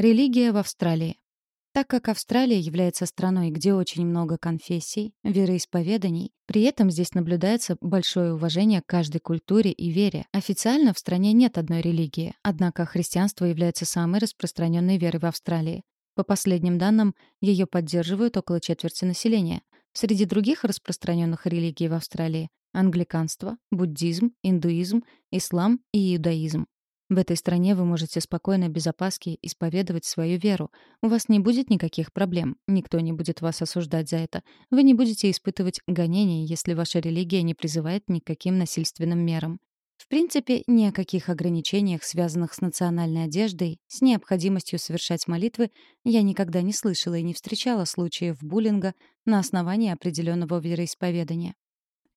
Религия в Австралии. Так как Австралия является страной, где очень много конфессий, вероисповеданий, при этом здесь наблюдается большое уважение к каждой культуре и вере. Официально в стране нет одной религии, однако христианство является самой распространенной верой в Австралии. По последним данным, ее поддерживают около четверти населения. Среди других распространенных религий в Австралии — англиканство, буддизм, индуизм, ислам и иудаизм. В этой стране вы можете спокойно, без опаски, исповедовать свою веру. У вас не будет никаких проблем. Никто не будет вас осуждать за это. Вы не будете испытывать гонений, если ваша религия не призывает ни к каким насильственным мерам. В принципе, ни о каких ограничениях, связанных с национальной одеждой, с необходимостью совершать молитвы, я никогда не слышала и не встречала случаев буллинга на основании определенного вероисповедания.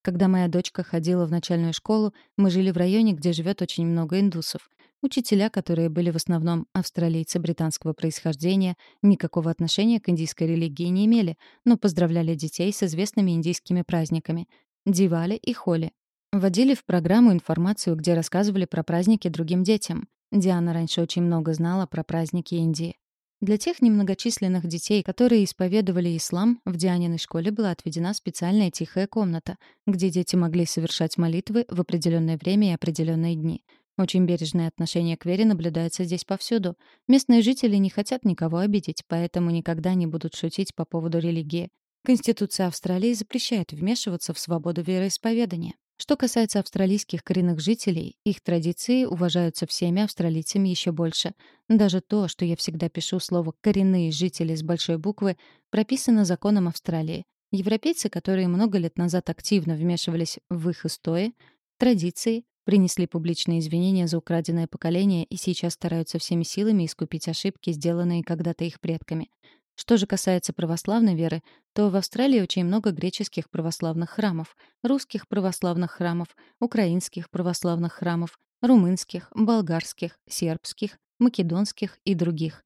Когда моя дочка ходила в начальную школу, мы жили в районе, где живет очень много индусов. Учителя, которые были в основном австралийцы британского происхождения, никакого отношения к индийской религии не имели, но поздравляли детей с известными индийскими праздниками — Дивали и Холи. Вводили в программу информацию, где рассказывали про праздники другим детям. Диана раньше очень много знала про праздники Индии. Для тех немногочисленных детей, которые исповедовали ислам, в Дианиной школе была отведена специальная тихая комната, где дети могли совершать молитвы в определенное время и определенные дни — очень бережное отношение к вере наблюдается здесь повсюду. Местные жители не хотят никого обидеть, поэтому никогда не будут шутить по поводу религии. Конституция Австралии запрещает вмешиваться в свободу вероисповедания. Что касается австралийских коренных жителей, их традиции уважаются всеми австралийцами еще больше. Даже то, что я всегда пишу слово «коренные жители» с большой буквы, прописано законом Австралии. Европейцы, которые много лет назад активно вмешивались в их истории, традиции, принесли публичные извинения за украденное поколение и сейчас стараются всеми силами искупить ошибки, сделанные когда-то их предками. Что же касается православной веры, то в Австралии очень много греческих православных храмов, русских православных храмов, украинских православных храмов, румынских, болгарских, сербских, македонских и других.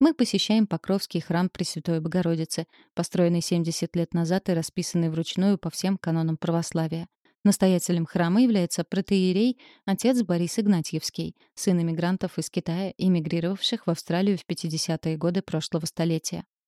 Мы посещаем Покровский храм Пресвятой Богородицы, построенный 70 лет назад и расписанный вручную по всем канонам православия. Настоятелем храма является протеерей отец Борис Игнатьевский, сын эмигрантов из Китая, эмигрировавших в Австралию в 50-е годы прошлого столетия.